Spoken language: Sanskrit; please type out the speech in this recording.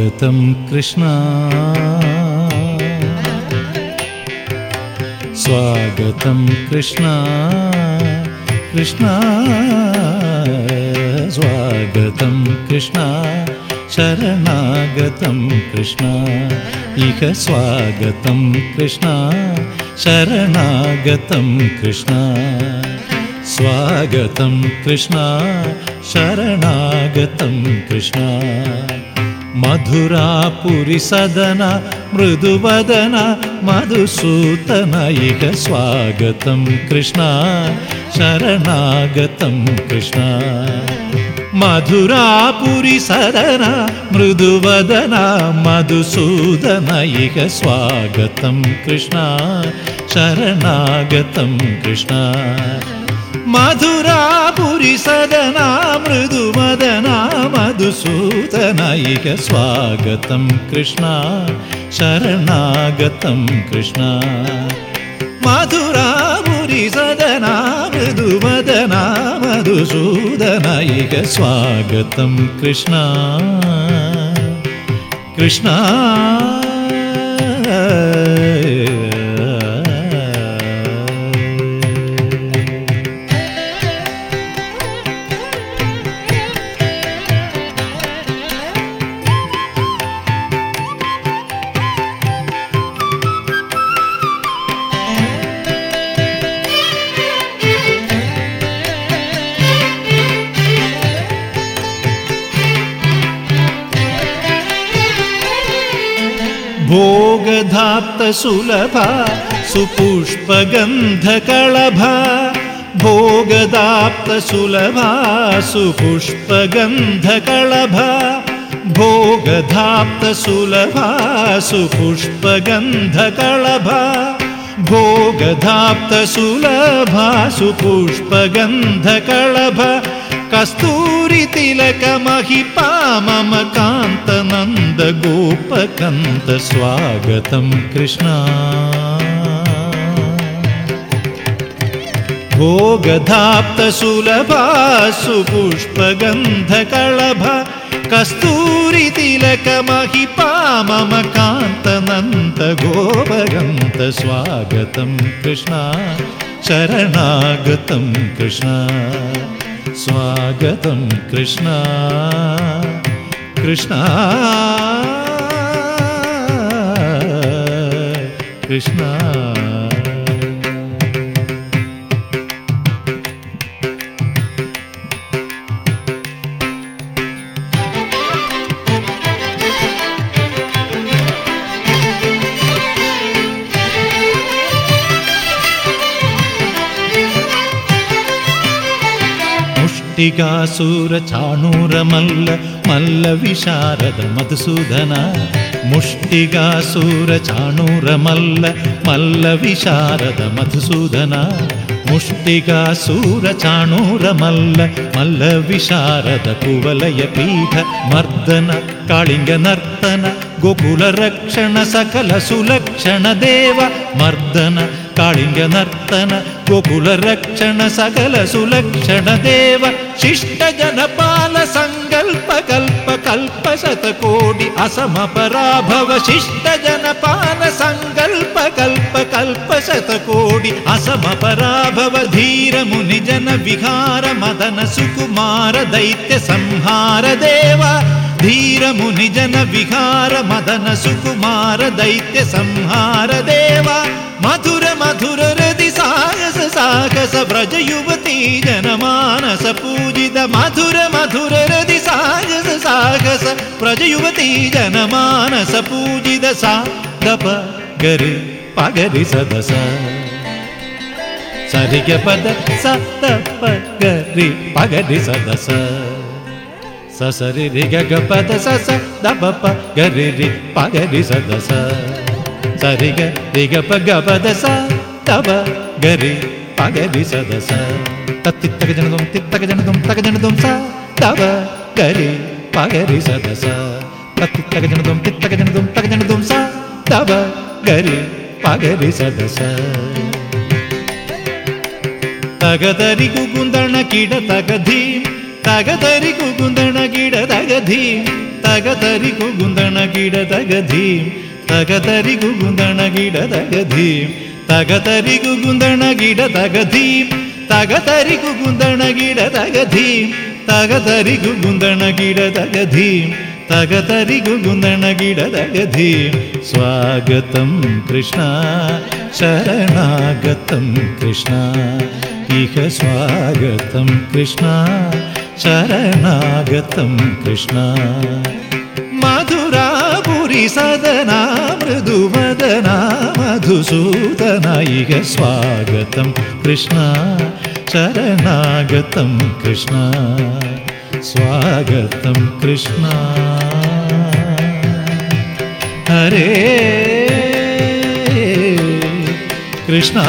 स्वागतं कृष्णा। स्वागतं कृष्णा। कृष्णा। स्वागतं कृष्णा। शरणागतं कृष्णा। इह स्वागतं कृष्णा। शरणागतं कृष्णा। स्वागतं कृष्णा। शरणागतं कृष्णा मधुरापुरिसदन मृदुवदन मधुसूतन इह स्वागतं कृष्णा शरणागतं कृष्णा। मधुरापुरिसदन मृदुवदन मधुसूदन इह स्वागतं कृष्णा शरणागतं कृष्णा मधुरापुरिसदना मृदुमदना मधुसूदन इह स्वागतं कृष्णा शरणागतं कृष्णा। मधुरापुरिसदना मृदुमदना मधुसूदन इह स्वागतं कृष्णा। कृष्णा भोगधाप्तसुलभा सुपुष्पगन्धकळभा भोगदाप्तसुलभा सुपुष्पगन्धकळभा भोगधाप्तसुलभा सुपुष्पगन्धकळभा भोगधाप्तसुलभा सुपुष्पगन्धकळभा कस्तूरितिलकमहिपा मम कान्तनन्द गोपकन्त स्वागतं कृष्णा। भोगधाप्तसुलभा सुपुष्पगन्धकळभ कस्तूरितिलकमहिपा मम कान्तनन्द गोपगन्त स्वागतं कृष्णा। शरणागतं कृष्णा स्वागतं कृष्णा। कृष्णा। कृष्णा मुष्टिगासुरचाणूरमल्ल मल्लविशारद मधुसूदन मुष्टिगासुरचाणूरमल्ल मल्लविशारद मधुसूदन मुष्टिगासुरचाणूरमल्ल मल्लविशारद कुवलयपीठ मर्दन काळिङ्गनर्तन गोकुलरक्षण सकल सुलक्षण देव मर्दन काळिङ्गनर्तन गोकुलरक्षण सकल सुलक्षण देव शिष्टजनपाल सङ्कल्प कल्प कल्प शतकोटि असमपराभव शिष्टजनपाल सङ्कल्प कल्प कल्प शतकोटि असमपराभव धीर मुनिजन विहार मदन सुकुमार दैत्य संहार देव धीर मुनिजन विहार मदन सुकुमार दैत्य संहार देव मधुर मधुर हृदि साहस साहस व्रज युवती जनमानस पूजित मधुर मधुर हृदि साहस साहस व्रज युवती जनमानस पूजित सा दप गरि पगरि सदस Sarige pada sata pagari pagari sada sa. Sa sarige gapada sasa daba pagari ri pagari sada sa. Sarige riga paga pada sa daba gari pagari sada sa. Tatitta ke jana dom titta ke jana dom ta ke jana dom sa daba gari pagari sada sa. Tatitta ke jana dom titta ke jana dom ta ke jana dom sa daba gari pagari sada sa. The ಸ ತಗದರಿ ಗುಗುಂದಣ ಕಿಡ ತಗಧೀಂ ತಗದರಿ ಕುಗುಂದಣ ಗಿಡ ತಗಧೀಂ ತಗದರಿ ಕುಗುಂದಣ ಗಿಡ ತಗಧೀಂ ತಗದರಿ ಕುಗುಂದಣ ಗಿಡ ತಗಧೀಂ ತಗದರಿ ಕುಗುಂದಣ ಗಿಡ ತಗಧೀಂ ತಗದರಿ ಕುಗುಂದಣ ಗಿಡ ತಗಧೀಂ ತಗದರಿ ಕುಗುಂದಣ ಗಿಡ ತಗಧೀಂ ತಗತರಿ ಗುಂದಣ ಗಿಡದ ಗಧೀಂ ಸ್ವಾಗತಂ ಕೃಷ್ಣ इह स्वागतं कृष्णा चरणागतं कृष्ण। सदना मृदुवदना मधुसूदन इह स्वागतं कृष्ण शरणागतं कृष्ण। स्वागतं कृष्ण। हरे कृष्णा।